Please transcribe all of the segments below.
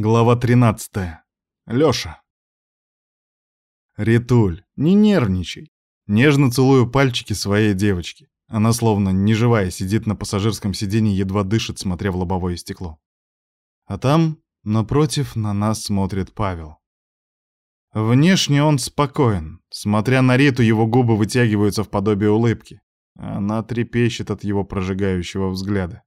Глава 13. Лёша. Ритуль, не нервничай. Нежно целую пальчики своей девочки. Она словно неживая сидит на пассажирском сиденье, едва дышит, смотря в лобовое стекло. А там, напротив, на нас смотрит Павел. Внешне он спокоен. Смотря на Риту, его губы вытягиваются в подобие улыбки. Она трепещет от его прожигающего взгляда.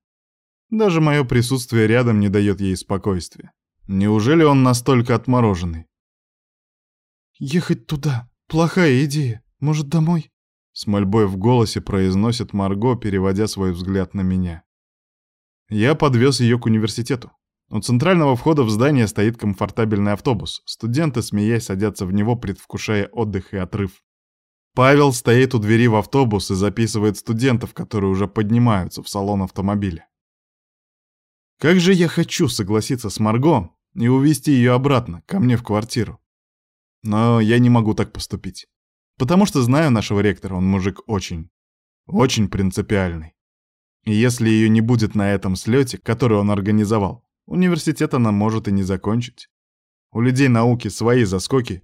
Даже мое присутствие рядом не дает ей спокойствия. Неужели он настолько отмороженный? «Ехать туда — плохая идея. Может, домой?» С мольбой в голосе произносит Марго, переводя свой взгляд на меня. Я подвез ее к университету. У центрального входа в здание стоит комфортабельный автобус. Студенты, смеясь, садятся в него, предвкушая отдых и отрыв. Павел стоит у двери в автобус и записывает студентов, которые уже поднимаются в салон автомобиля. Как же я хочу согласиться с Марго и увезти ее обратно, ко мне в квартиру. Но я не могу так поступить. Потому что знаю нашего ректора, он мужик очень, очень принципиальный. И если ее не будет на этом слете, который он организовал, университет она может и не закончить. У людей науки свои заскоки.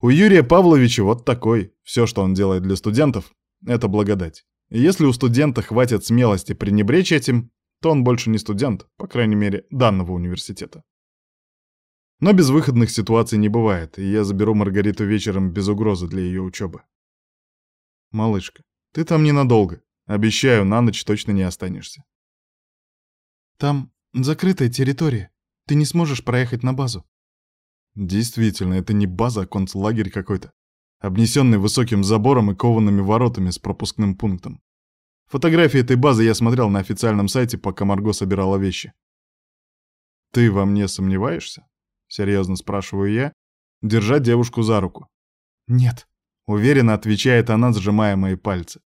У Юрия Павловича вот такой. Все, что он делает для студентов, это благодать. И если у студента хватит смелости пренебречь этим, то он больше не студент, по крайней мере, данного университета. Но безвыходных ситуаций не бывает, и я заберу Маргариту вечером без угрозы для ее учебы. Малышка, ты там ненадолго. Обещаю, на ночь точно не останешься. Там закрытая территория. Ты не сможешь проехать на базу. Действительно, это не база, а концлагерь какой-то, обнесенный высоким забором и коваными воротами с пропускным пунктом. Фотографии этой базы я смотрел на официальном сайте, пока Марго собирала вещи. «Ты во мне сомневаешься?» — серьезно спрашиваю я, держа девушку за руку. «Нет», — уверенно отвечает она, сжимая мои пальцы.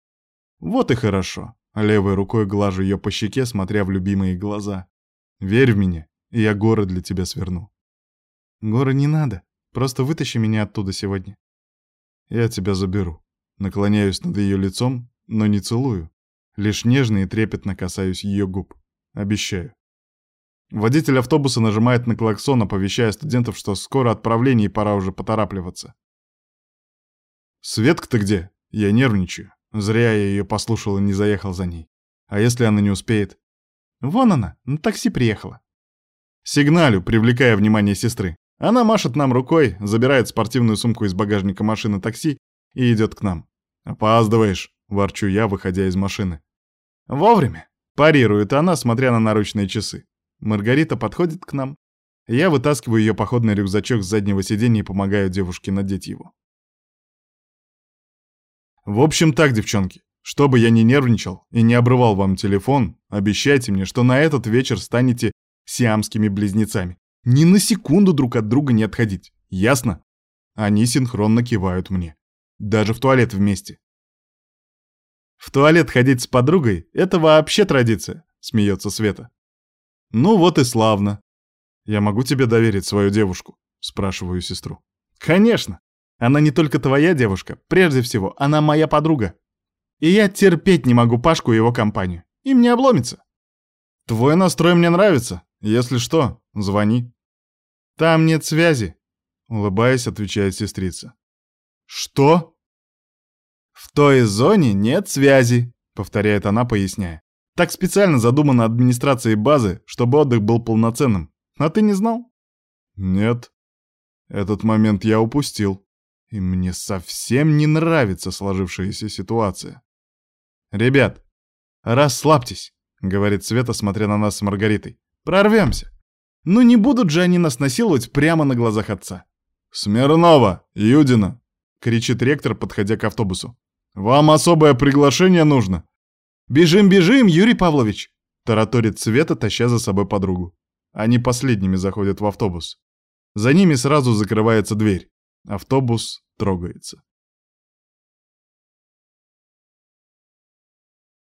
«Вот и хорошо». Левой рукой глажу ее по щеке, смотря в любимые глаза. «Верь в меня, и я горы для тебя сверну». «Горы не надо. Просто вытащи меня оттуда сегодня». «Я тебя заберу». Наклоняюсь над ее лицом, но не целую. Лишь нежно и трепетно касаюсь ее губ. Обещаю. Водитель автобуса нажимает на клаксон, оповещая студентов, что скоро отправление и пора уже поторапливаться. «Светка-то где?» Я нервничаю. Зря я ее послушал и не заехал за ней. А если она не успеет? Вон она, на такси приехала. Сигналю, привлекая внимание сестры. Она машет нам рукой, забирает спортивную сумку из багажника машины такси и идет к нам. «Опаздываешь», — ворчу я, выходя из машины. «Вовремя!» — парирует она, смотря на наручные часы. Маргарита подходит к нам. Я вытаскиваю ее походный рюкзачок с заднего сиденья и помогаю девушке надеть его. В общем так, девчонки, чтобы я не нервничал и не обрывал вам телефон, обещайте мне, что на этот вечер станете сиамскими близнецами. Ни на секунду друг от друга не отходить. Ясно? Они синхронно кивают мне. Даже в туалет вместе. В туалет ходить с подругой — это вообще традиция, смеется Света. Ну вот и славно. Я могу тебе доверить свою девушку? Спрашиваю сестру. Конечно. Она не только твоя девушка, прежде всего, она моя подруга. И я терпеть не могу Пашку и его компанию. Им не обломится. Твой настрой мне нравится. Если что, звони. Там нет связи, улыбаясь, отвечает сестрица. Что? «В той зоне нет связи», — повторяет она, поясняя. «Так специально задумано администрацией базы, чтобы отдых был полноценным. А ты не знал?» «Нет. Этот момент я упустил. И мне совсем не нравится сложившаяся ситуация». «Ребят, расслабьтесь», — говорит Света, смотря на нас с Маргаритой. «Прорвемся. Ну не будут же они нас насиловать прямо на глазах отца». «Смирнова! Юдина!» — кричит ректор, подходя к автобусу. «Вам особое приглашение нужно?» «Бежим, бежим, Юрий Павлович!» — тараторит Света, таща за собой подругу. Они последними заходят в автобус. За ними сразу закрывается дверь. Автобус трогается.